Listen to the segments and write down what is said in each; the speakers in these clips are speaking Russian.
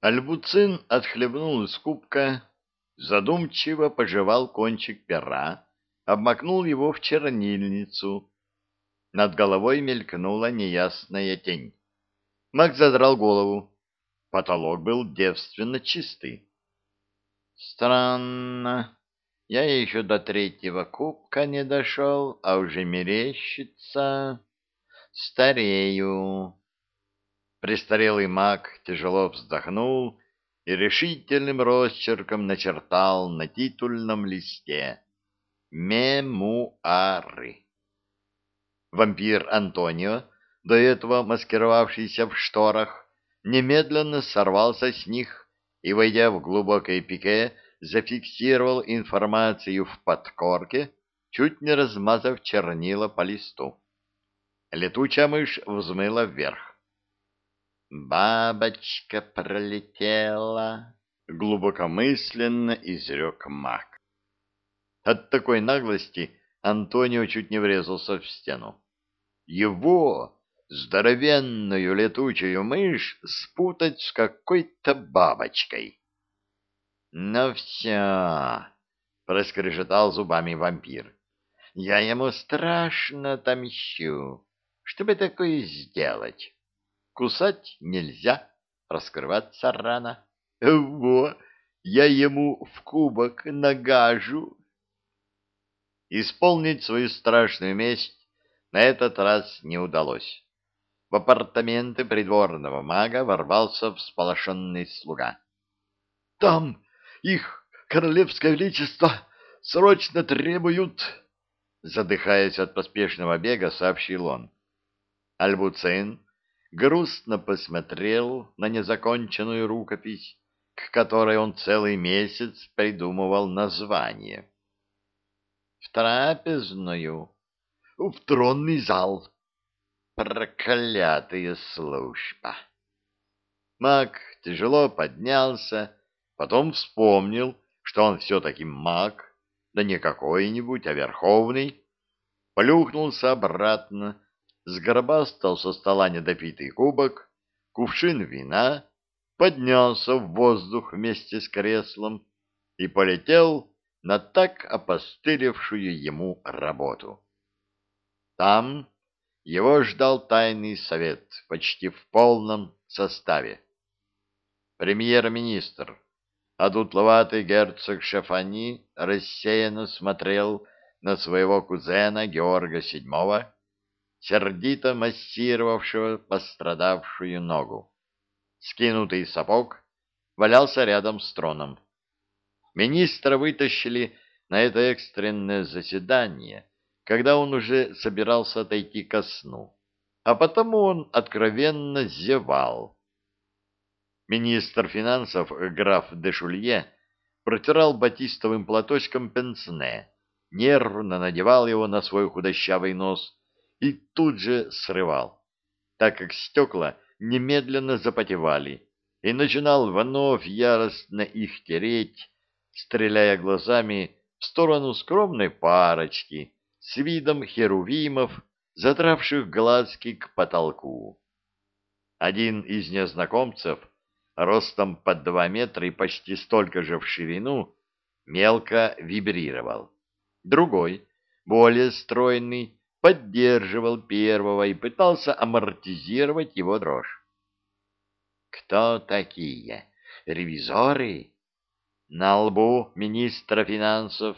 Альбуцин отхлебнул из кубка, задумчиво пожевал кончик пера, обмакнул его в чернильницу. Над головой мелькнула неясная тень. Мак задрал голову. Потолок был девственно чистый. Странно. Я еще до третьего кубка не дошел, а уже мерещится. Старею. Престарелый маг тяжело вздохнул и решительным росчерком начертал на титульном листе «Мемуары». Вампир Антонио, до этого маскировавшийся в шторах, немедленно сорвался с них и, войдя в глубокое пике, зафиксировал информацию в подкорке, чуть не размазав чернила по листу. Летучая мышь взмыла вверх. «Бабочка пролетела», — глубокомысленно изрек маг. От такой наглости Антонио чуть не врезался в стену. Его, здоровенную летучую мышь, спутать с какой-то бабочкой. «Ну все», — проскрежетал зубами вампир, — «я ему страшно отомщу. Что бы такое сделать?» Кусать нельзя, раскрываться рано. Во, я ему в кубок нагажу. Исполнить свою страшную месть на этот раз не удалось. В апартаменты придворного мага ворвался всполошенный слуга. — Там их королевское величество срочно требуют! — задыхаясь от поспешного бега, сообщил он. Альбуцин грустно посмотрел на незаконченную рукопись, к которой он целый месяц придумывал название. — В трапезную, в тронный зал. Проклятая служба! Маг тяжело поднялся, потом вспомнил, что он все-таки маг, да не какой-нибудь, а верховный, плюхнулся обратно, сгробастал со стола недопитый кубок, кувшин вина, поднялся в воздух вместе с креслом и полетел на так опостылевшую ему работу. Там его ждал тайный совет почти в полном составе. Премьер-министр, одутловатый герцог Шафани, рассеянно смотрел на своего кузена Георга VII, сердито массировавшего пострадавшую ногу. Скинутый сапог валялся рядом с троном. Министра вытащили на это экстренное заседание, когда он уже собирался отойти ко сну, а потому он откровенно зевал. Министр финансов граф де Шулье протирал батистовым платочком пенсне, нервно надевал его на свой худощавый нос и тут же срывал, так как стекла немедленно запотевали, и начинал вновь яростно их тереть, стреляя глазами в сторону скромной парочки с видом херувимов, затравших глазки к потолку. Один из незнакомцев, ростом под два метра и почти столько же в ширину, мелко вибрировал. Другой, более стройный, поддерживал первого и пытался амортизировать его дрожь. Кто такие? Ревизоры? На лбу министра финансов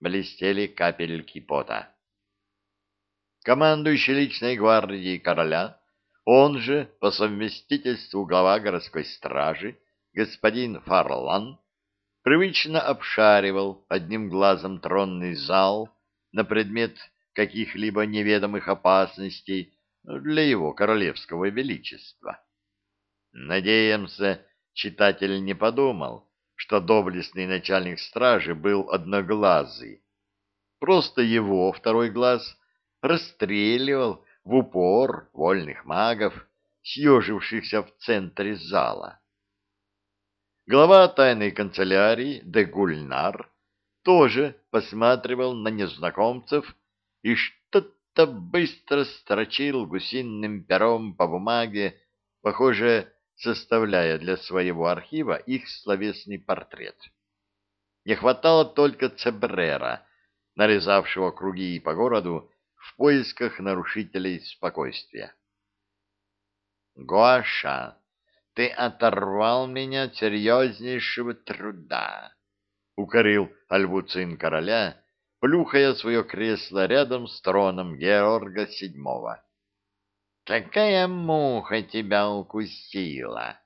блестели капельки пота. Командующий личной гвардией короля, он же по совместительству глава городской стражи, господин Фарлан, привычно обшаривал одним глазом тронный зал на предмет каких-либо неведомых опасностей для его королевского величества. Надеемся, читатель не подумал, что доблестный начальник стражи был одноглазый. Просто его второй глаз расстреливал в упор вольных магов, съежившихся в центре зала. Глава тайной канцелярии де Гульнар тоже посматривал на незнакомцев и что-то быстро строчил гусиным пером по бумаге, похоже, составляя для своего архива их словесный портрет. Не хватало только Цебрера, нарезавшего круги по городу в поисках нарушителей спокойствия. «Гоша, ты оторвал меня от серьезнейшего труда», — укорил Альбуцин короля, плюхая свое кресло рядом с троном Георга Седьмого. «Какая муха тебя укусила?»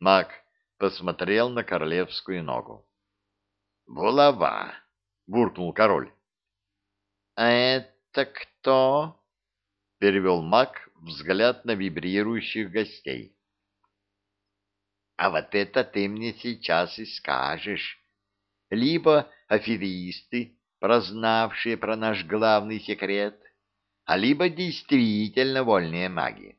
Маг посмотрел на королевскую ногу. «Булава!» — буркнул король. «А это кто?» — перевел маг взгляд на вибрирующих гостей. «А вот это ты мне сейчас и скажешь. Либо аферисты, прознавшие про наш главный секрет, а либо действительно вольные маги.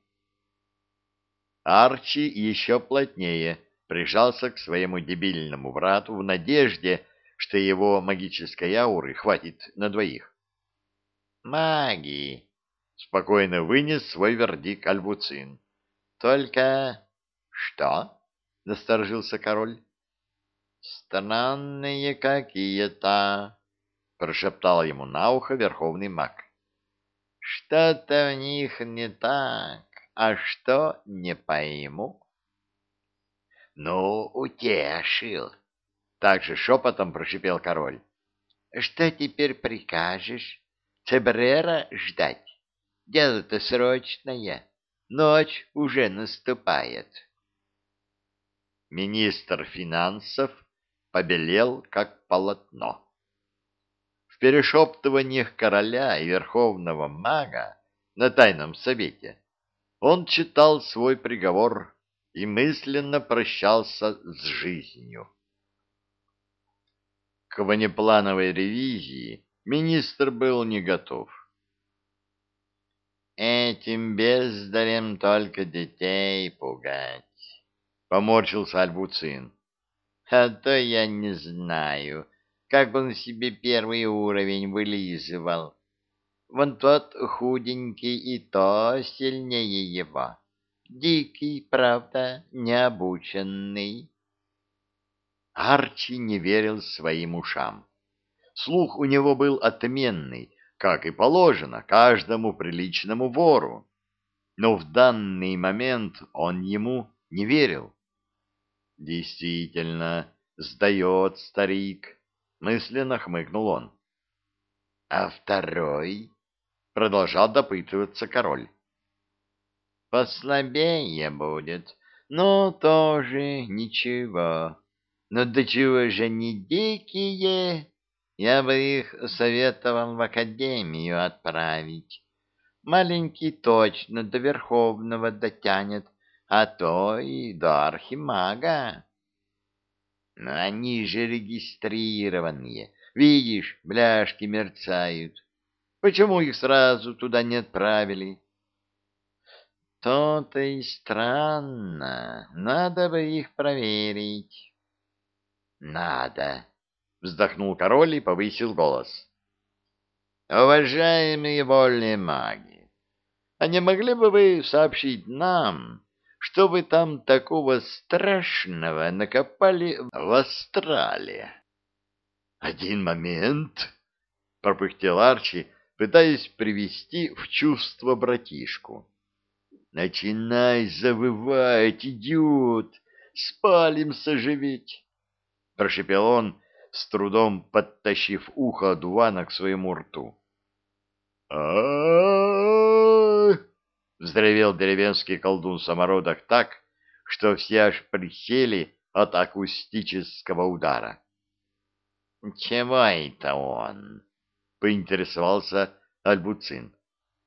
Арчи еще плотнее прижался к своему дебильному брату в надежде, что его магической ауры хватит на двоих. «Маги!» — спокойно вынес свой вердикт Альбуцин. «Только...» «Что?» — насторожился король. «Странные какие-то!» — прошептал ему на ухо верховный маг. Что-то в них не так, а что не пойму. Ну, утешил. Так же шепотом прошипел король. Что теперь прикажешь? Цебрера ждать? Дело-то срочное. Ночь уже наступает. Министр финансов побелел, как полотно перешептываниях короля и верховного мага на тайном совете он читал свой приговор и мысленно прощался с жизнью. К внеплановой ревизии министр был не готов. «Этим бездарем только детей пугать», — поморщился Альбуцин. «А то я не знаю, как он себе первый уровень вылизывал. Вон тот худенький и то сильнее его. Дикий, правда, необученный. Арчи не верил своим ушам. Слух у него был отменный, как и положено каждому приличному вору. Но в данный момент он ему не верил. Действительно, сдает старик мысленно хмыкнул он. А второй? Продолжал допытываться король. Послабее будет, но тоже ничего. Но до чего же не дикие? Я бы их советовал в академию отправить. Маленький точно до Верховного дотянет, а то и до Архимага. Но они же регистрированные. Видишь, бляшки мерцают. Почему их сразу туда не отправили? То-то и странно. Надо бы их проверить. Надо, вздохнул король и повысил голос. Уважаемые вольные маги, а не могли бы вы сообщить нам, что вы там такого страшного накопали в астрале? — Один момент, — пропыхтел Арчи, пытаясь привести в чувство братишку. — Начинай завывать, идиот! Спалимся же прошепел он, с трудом подтащив ухо Дувана к своему рту. а Взревел деревенский колдун-самородок так, что все аж присели от акустического удара. — Чего это он? — поинтересовался Альбуцин.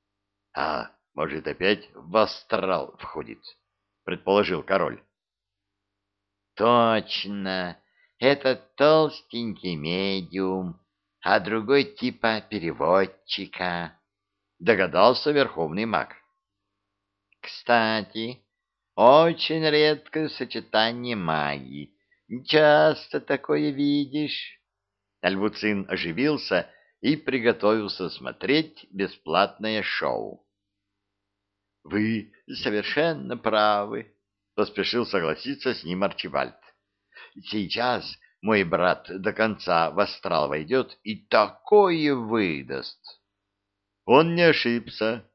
— А, может, опять в астрал входит? — предположил король. — Точно, этот толстенький медиум, а другой типа переводчика, — догадался верховный маг. Кстати, очень редкое сочетание магии. Часто такое видишь. Альбуцин оживился и приготовился смотреть бесплатное шоу. — Вы совершенно правы, — поспешил согласиться с ним Арчибальд. «Сейчас мой брат до конца в астрал войдет и такое выдаст!» Он не ошибся.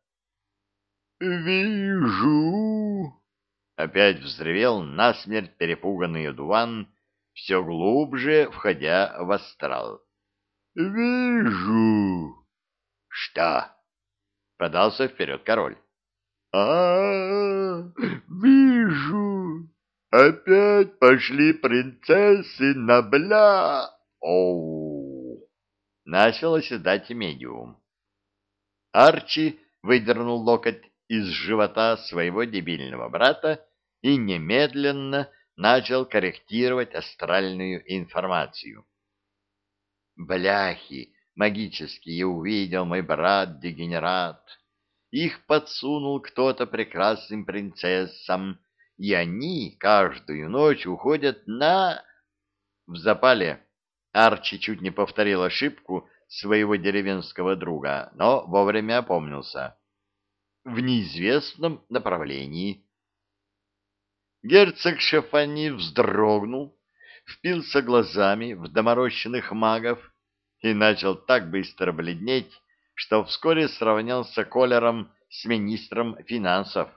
«Вижу!» — опять взревел насмерть перепуганный одуван, все глубже входя в астрал. «Вижу!» «Что?» — подался вперед король. а, -а, -а Вижу! Опять пошли принцессы на бля! Оу! Начал оседать медиум. Арчи выдернул локоть из живота своего дебильного брата и немедленно начал корректировать астральную информацию. Бляхи магические увидел мой брат-дегенерат. Их подсунул кто-то прекрасным принцессам, и они каждую ночь уходят на... В запале Арчи чуть не повторил ошибку своего деревенского друга, но вовремя опомнился. В неизвестном направлении. Герцог Шефани вздрогнул, впился глазами в доморощенных магов и начал так быстро бледнеть, что вскоре сравнялся колером с министром финансов.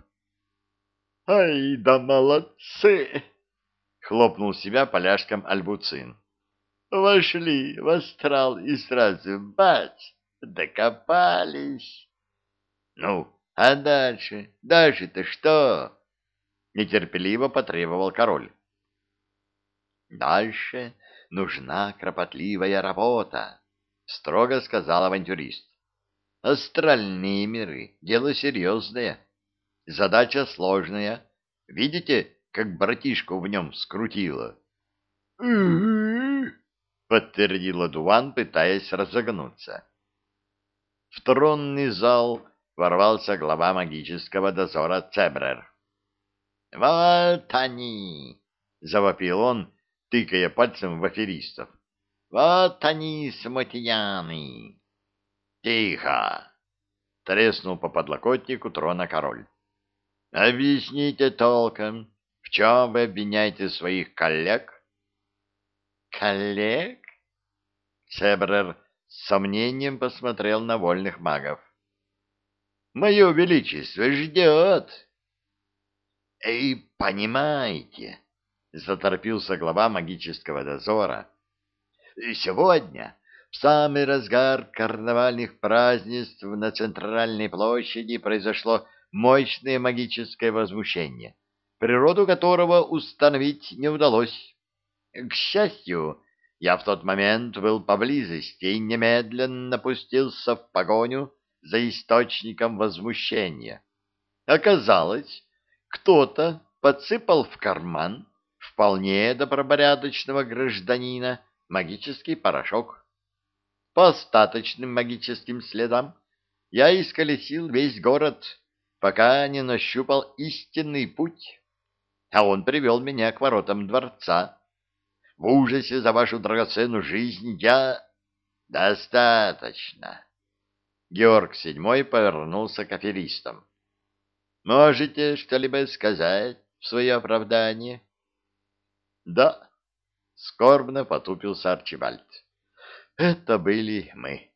«Ай да молодцы!» — хлопнул себя поляшком Альбуцин. «Вошли в астрал и сразу бац! Докопались!» «Ну, а дальше? Дальше-то что?» — нетерпеливо потребовал король. «Дальше нужна кропотливая работа», — строго сказал авантюрист. «Астральные миры — дело серьезное, задача сложная. Видите, как братишку в нем скрутило?» подтвердил Адуван, пытаясь разогнуться. В тронный зал ворвался глава магического дозора Цебрер. «Вот они!» — завопил он, тыкая пальцем в аферистов. «Вот они, смутьяны!» «Тихо!» — треснул по подлокотнику трона король. «Объясните толком, в чем вы обвиняете своих коллег?» «Коллег?» Цебрер с сомнением посмотрел на вольных магов. «Мое величество ждет!» «Эй, понимаете!» — заторопился глава магического дозора. «Сегодня, в самый разгар карнавальных празднеств на центральной площади, произошло мощное магическое возмущение, природу которого установить не удалось. К счастью, я в тот момент был поблизости и немедленно пустился в погоню за источником возмущения. Оказалось, кто-то подсыпал в карман вполне добропорядочного гражданина магический порошок. По остаточным магическим следам я исколесил весь город, пока не нащупал истинный путь, а он привел меня к воротам дворца. В ужасе за вашу драгоценную жизнь я... Достаточно. Георг Седьмой повернулся к аферистам. Можете что-либо сказать в свое оправдание? Да, скорбно потупился Арчибальд. Это были мы.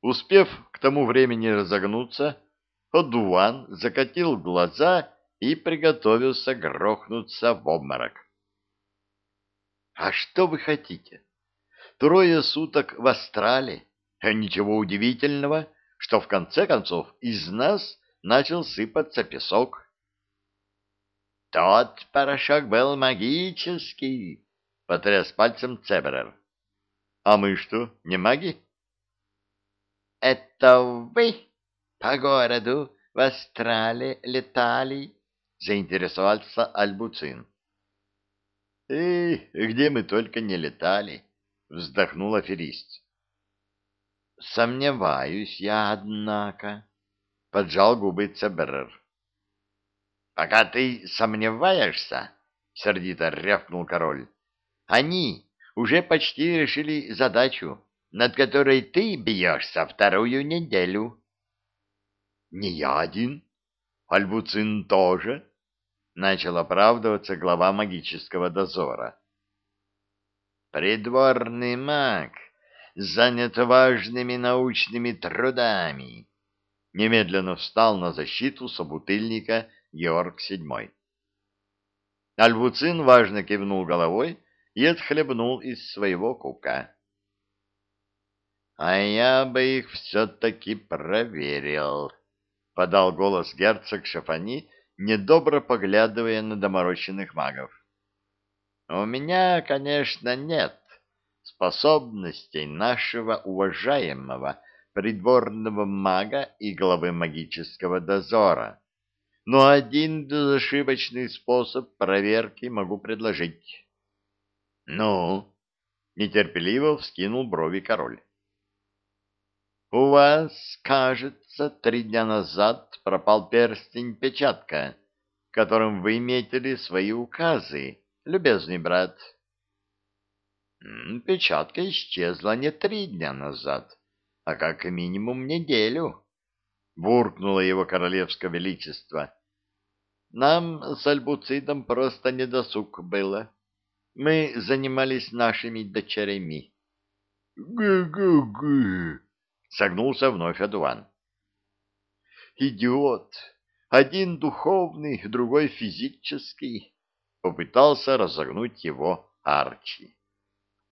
Успев к тому времени разогнуться, Одуван закатил глаза и приготовился грохнуться в обморок. А что вы хотите? Трое суток в астрале. Ничего удивительного, что в конце концов из нас начал сыпаться песок. Тот порошок был магический, — потряс пальцем Цеберер. — А мы что, не маги? — Это вы по городу в Астрале летали? — заинтересовался Альбуцин. — Эй, где мы только не летали? — вздохнул аферист. — Сомневаюсь я, однако, — поджал губы Цеберер. Пока ты сомневаешься, — сердито рявкнул король, — они уже почти решили задачу, над которой ты бьешься вторую неделю. — Не я один, Альбуцин тоже, начал оправдываться глава магического дозора. Придворный маг занят важными научными трудами. Немедленно встал на защиту собутыльника Георг VII. Альвуцин важно кивнул головой и отхлебнул из своего кубка. — А я бы их все-таки проверил, — подал голос герцог Шафани, недобро поглядывая на доморощенных магов. — У меня, конечно, нет способностей нашего уважаемого придворного мага и главы магического дозора но один безошибочный способ проверки могу предложить. — Ну? — нетерпеливо вскинул брови король. — У вас, кажется, три дня назад пропал перстень-печатка, которым вы метили свои указы, любезный брат. — Печатка исчезла не три дня назад, а как минимум неделю, — буркнуло его королевское величество. Нам с Альбуцидом просто недосуг было. Мы занимались нашими дочерями. «Гы-гы-гы!» — согнулся вновь Адуан. «Идиот! Один духовный, другой физический!» — попытался разогнуть его Арчи.